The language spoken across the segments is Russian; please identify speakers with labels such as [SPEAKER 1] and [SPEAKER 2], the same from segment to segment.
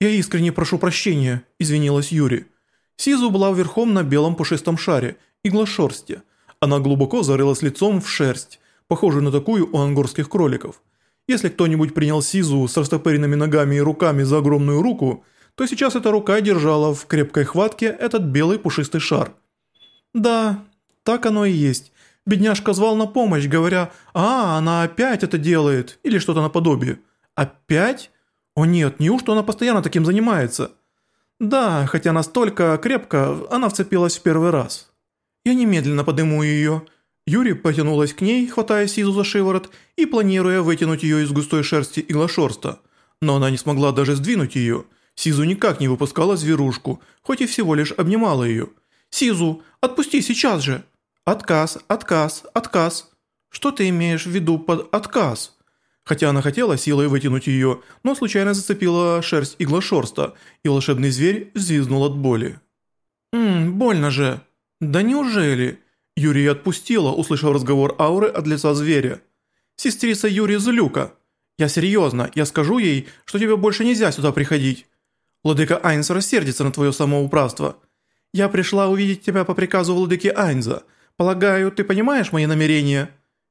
[SPEAKER 1] «Я искренне прошу прощения», – извинилась Юри. Сизу была верхом на белом пушистом шаре, иглошерсти. Она глубоко зарылась лицом в шерсть, похожую на такую у ангорских кроликов. Если кто-нибудь принял Сизу с растопыренными ногами и руками за огромную руку, то сейчас эта рука держала в крепкой хватке этот белый пушистый шар. «Да, так оно и есть. Бедняжка звал на помощь, говоря, «А, она опять это делает» или что-то наподобие. «Опять? О нет, неужто она постоянно таким занимается?» «Да, хотя настолько крепко, она вцепилась в первый раз». «Я немедленно подниму ее». Юрий потянулась к ней, хватая Сизу за шиворот и планируя вытянуть ее из густой шерсти иглошерста. Но она не смогла даже сдвинуть ее. Сизу никак не выпускала зверушку, хоть и всего лишь обнимала ее. «Сизу, отпусти сейчас же!» «Отказ, отказ, отказ». «Что ты имеешь в виду под отказ?» Хотя она хотела силой вытянуть ее, но случайно зацепила шерсть иглошерста, и волшебный зверь взвизнул от боли. «Ммм, больно же». «Да неужели?» Юрий отпустила, услышав разговор ауры от лица зверя. «Сестрица Юрия Злюка. Я серьезно, я скажу ей, что тебе больше нельзя сюда приходить. Владыка Айнс рассердится на твое самоуправство. Я пришла увидеть тебя по приказу владыки Айнза. Полагаю, ты понимаешь мои намерения?»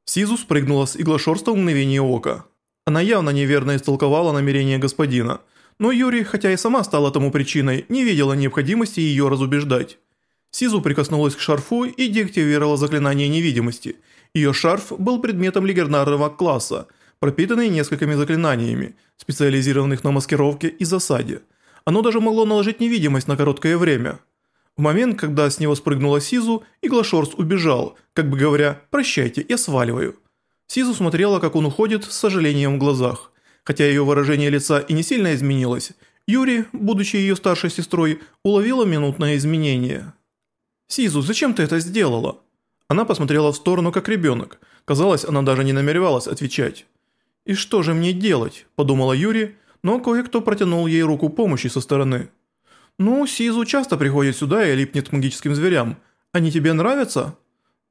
[SPEAKER 1] Сизу спрыгнула с иглошерста в мгновение ока. Она явно неверно истолковала намерения господина, но Юрий, хотя и сама стала тому причиной, не видела необходимости ее разубеждать. Сизу прикоснулась к шарфу и деактивировала заклинание невидимости. Ее шарф был предметом легендарного класса, пропитанный несколькими заклинаниями, специализированных на маскировке и засаде. Оно даже могло наложить невидимость на короткое время – в момент, когда с него спрыгнула Сизу, Иглошорст убежал, как бы говоря «прощайте, я сваливаю». Сизу смотрела, как он уходит, с сожалением в глазах. Хотя ее выражение лица и не сильно изменилось, Юри, будучи ее старшей сестрой, уловила минутное изменение. «Сизу, зачем ты это сделала?» Она посмотрела в сторону, как ребенок. Казалось, она даже не намеревалась отвечать. «И что же мне делать?» – подумала Юри, но кое-кто протянул ей руку помощи со стороны. «Ну, Сизу часто приходит сюда и липнет к магическим зверям. Они тебе нравятся?»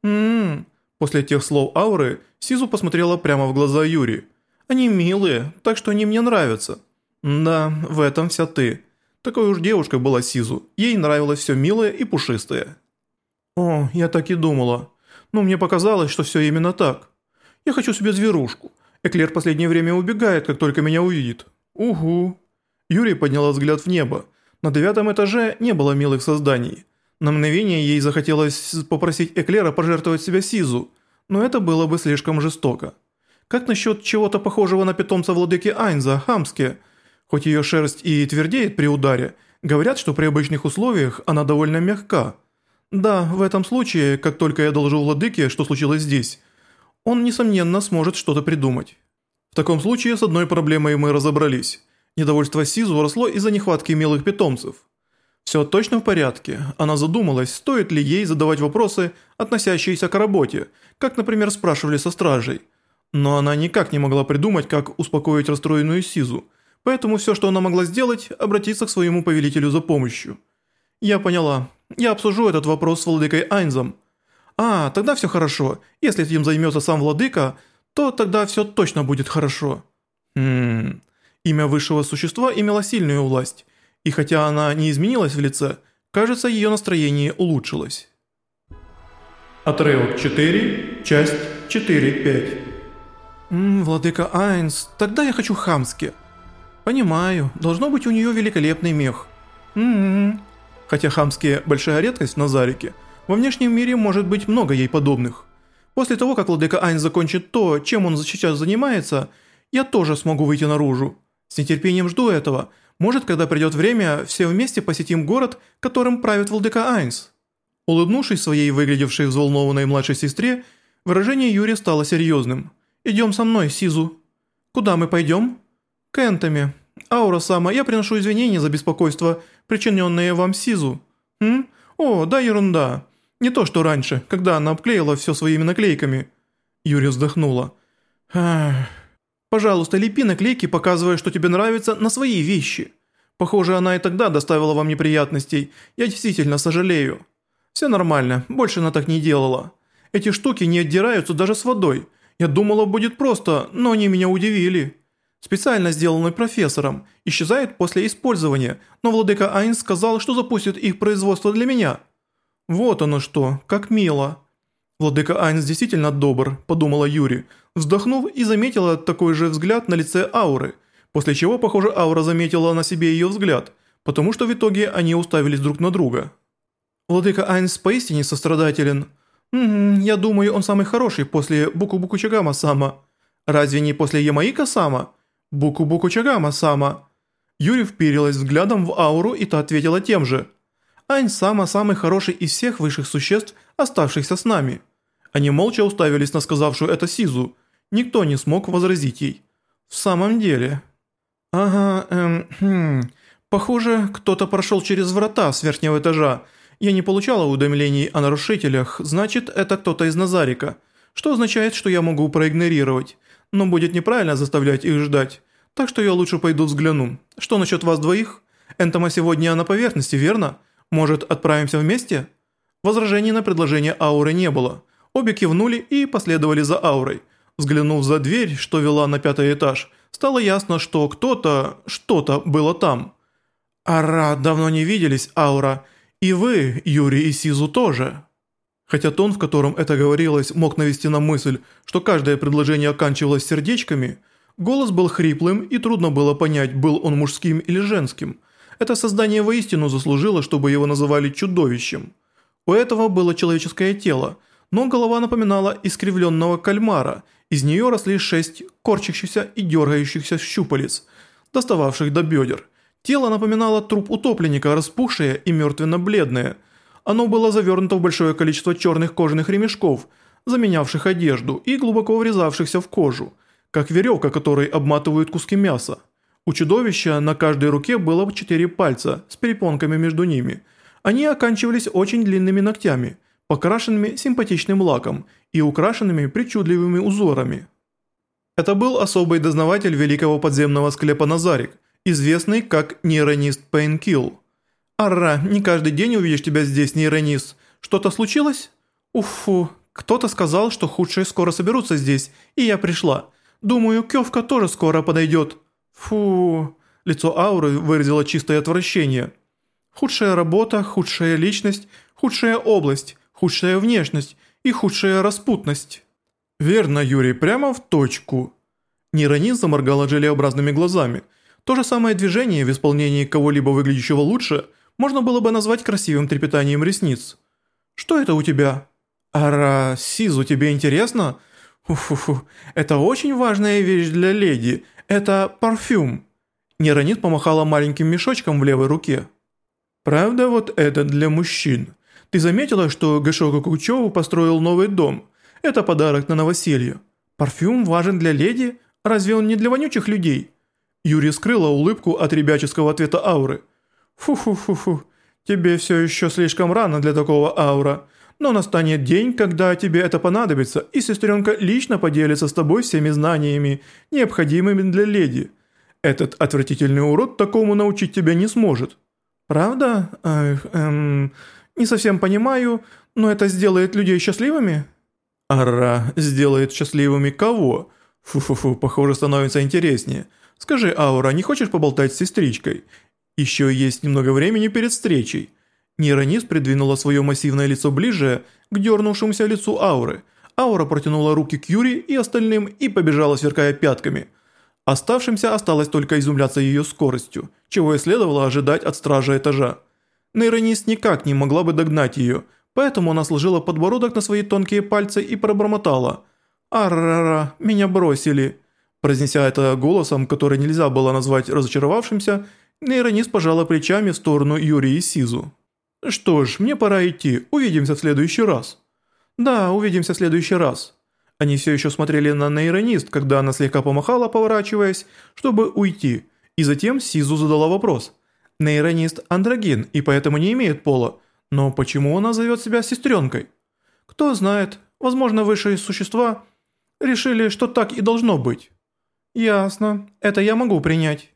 [SPEAKER 1] «Ммм...» После тех слов Ауры, Сизу посмотрела прямо в глаза Юри. «Они милые, так что они мне нравятся». «Да, в этом вся ты». Такой уж девушка была Сизу. Ей нравилось все милое и пушистое. «О, я так и думала. Но мне показалось, что все именно так. Я хочу себе зверушку. Эклер последнее время убегает, как только меня увидит». «Угу». Юрий подняла взгляд в небо. На девятом этаже не было милых созданий. На мгновение ей захотелось попросить Эклера пожертвовать себя Сизу, но это было бы слишком жестоко. Как насчет чего-то похожего на питомца владыки Айнза, Хамске? Хоть ее шерсть и твердеет при ударе, говорят, что при обычных условиях она довольно мягка. Да, в этом случае, как только я доложу владыке, что случилось здесь, он, несомненно, сможет что-то придумать. В таком случае с одной проблемой мы разобрались. Недовольство Сизу росло из-за нехватки милых питомцев. Все точно в порядке. Она задумалась, стоит ли ей задавать вопросы, относящиеся к работе, как, например, спрашивали со стражей. Но она никак не могла придумать, как успокоить расстроенную Сизу, поэтому все, что она могла сделать, обратиться к своему повелителю за помощью. «Я поняла. Я обсужу этот вопрос с владыкой Айнзом». «А, тогда все хорошо. Если этим займется сам владыка, то тогда все точно будет хорошо». «Хм...» Имя высшего существа имело сильную власть, и хотя она не изменилась в лице, кажется, ее настроение улучшилось.
[SPEAKER 2] Отрывок 4, часть 4-5
[SPEAKER 1] «Ммм, владыка Айнс, тогда я хочу хамски». «Понимаю, должно быть у нее великолепный мех». «Ммм». Хотя хамские – большая редкость в Назарике, во внешнем мире может быть много ей подобных. После того, как владыка Айнс закончит то, чем он сейчас занимается, я тоже смогу выйти наружу. С нетерпением жду этого. Может, когда придет время, все вместе посетим город, которым правит владыка Айнс». Улыбнувшись своей выглядевшей взволнованной младшей сестре, выражение Юри стало серьезным. «Идем со мной, Сизу». «Куда мы пойдем?» «К Энтами. Аура Сама, я приношу извинения за беспокойство, причиненное вам Сизу». «Хм? О, да ерунда. Не то, что раньше, когда она обклеила все своими наклейками». Юри вздохнула. «Ах...» Пожалуйста, лепи наклейки, показывая, что тебе нравится, на свои вещи. Похоже, она и тогда доставила вам неприятностей. Я действительно сожалею. Все нормально, больше она так не делала. Эти штуки не отдираются даже с водой. Я думала, будет просто, но они меня удивили. специально сделанный профессором, исчезает после использования, но владыка Айнс сказал, что запустит их производство для меня. Вот оно что, как мило. Владыка Айнс действительно добр, подумала Юри, вздохнув и заметила такой же взгляд на лице Ауры, после чего, похоже, Аура заметила на себе ее взгляд, потому что в итоге они уставились друг на друга. Владыка Айнс поистине сострадателен. Угу, я думаю, он самый хороший после Буку-Буку Чагама-сама. Разве не после Ямаика-сама? Буку-Буку Чагама-сама. Юри вперилась взглядом в ауру, и та ответила тем же. Ань-сама самый хороший из всех высших существ, оставшихся с нами. Они молча уставились на сказавшую это Сизу. Никто не смог возразить ей. В самом деле... Ага, эм, хм... Похоже, кто-то прошел через врата с верхнего этажа. Я не получала уведомлений о нарушителях, значит, это кто-то из Назарика. Что означает, что я могу проигнорировать. Но будет неправильно заставлять их ждать. Так что я лучше пойду взгляну. Что насчет вас двоих? Энтома сегодня на поверхности, верно? Может, отправимся вместе? Возражений на предложение ауры не было. Обе кивнули и последовали за аурой. Взглянув за дверь, что вела на пятый этаж, стало ясно, что кто-то, что-то было там. «Ара, давно не виделись, Аура. И вы, Юрий и Сизу тоже». Хотя тон, в котором это говорилось, мог навести на мысль, что каждое предложение оканчивалось сердечками, голос был хриплым и трудно было понять, был он мужским или женским. Это создание воистину заслужило, чтобы его называли чудовищем. У этого было человеческое тело, но голова напоминала искривленного кальмара, из нее росли шесть корчащихся и дергающихся щупалец, достававших до бедер – Тело напоминало труп утопленника, распухшее и мертвенно-бледное. Оно было завернуто в большое количество черных кожаных ремешков, заменявших одежду и глубоко врезавшихся в кожу, как веревка, которой обматывают куски мяса. У чудовища на каждой руке было четыре пальца с перепонками между ними. Они оканчивались очень длинными ногтями, покрашенными симпатичным лаком и украшенными причудливыми узорами. Это был особый дознаватель великого подземного склепа Назарик – известный как нейронист Пейнкилл. «Арра, не каждый день увидишь тебя здесь, нейронист. Что-то случилось?» «Уфу, кто-то сказал, что худшие скоро соберутся здесь, и я пришла. Думаю, Кёвка тоже скоро подойдет». «Фу...» Лицо Ауры выразило чистое отвращение. «Худшая работа, худшая личность, худшая область, худшая внешность и худшая распутность». «Верно, Юрий, прямо в точку». Нейронист заморгала желеобразными глазами – то же самое движение в исполнении кого-либо выглядящего лучше можно было бы назвать красивым трепетанием ресниц. «Что это у тебя?» «Ара, Сизу, тебе интересно?» «Фу-фу-фу, это очень важная вещь для леди. Это парфюм». Неронит помахала маленьким мешочком в левой руке. «Правда, вот это для мужчин. Ты заметила, что Гашока Кучеву построил новый дом? Это подарок на новоселье. Парфюм важен для леди? Разве он не для вонючих людей?» Юрий скрыла улыбку от ребяческого ответа ауры. «Фу-фу-фу-фу, тебе все еще слишком рано для такого аура, но настанет день, когда тебе это понадобится, и сестренка лично поделится с тобой всеми знаниями, необходимыми для леди. Этот отвратительный урод такому научить тебя не сможет». «Правда? Эх, эм, не совсем понимаю, но это сделает людей счастливыми?» «Ара, сделает счастливыми кого?» «Фу-фу-фу, похоже, становится интереснее». «Скажи, Аура, не хочешь поболтать с сестричкой? Еще есть немного времени перед встречей». Нейронис придвинула свое массивное лицо ближе к дернувшемуся лицу Ауры. Аура протянула руки к Юри и остальным и побежала, сверкая пятками. Оставшимся осталось только изумляться ее скоростью, чего и следовало ожидать от стража этажа. Нейронис никак не могла бы догнать ее, поэтому она сложила подбородок на свои тонкие пальцы и пробормотала «Аррара, меня бросили». Произнеся это голосом, который нельзя было назвать разочаровавшимся, нейронист пожала плечами в сторону Юрия и Сизу. «Что ж, мне пора идти, увидимся в следующий раз». «Да, увидимся в следующий раз». Они все еще смотрели на нейронист, когда она слегка помахала, поворачиваясь, чтобы уйти, и затем Сизу задала вопрос. Нейронист андрогин и поэтому не имеет пола, но почему она зовет себя сестренкой? Кто знает, возможно высшие существа решили, что так и должно быть. «Ясно. Это я могу принять».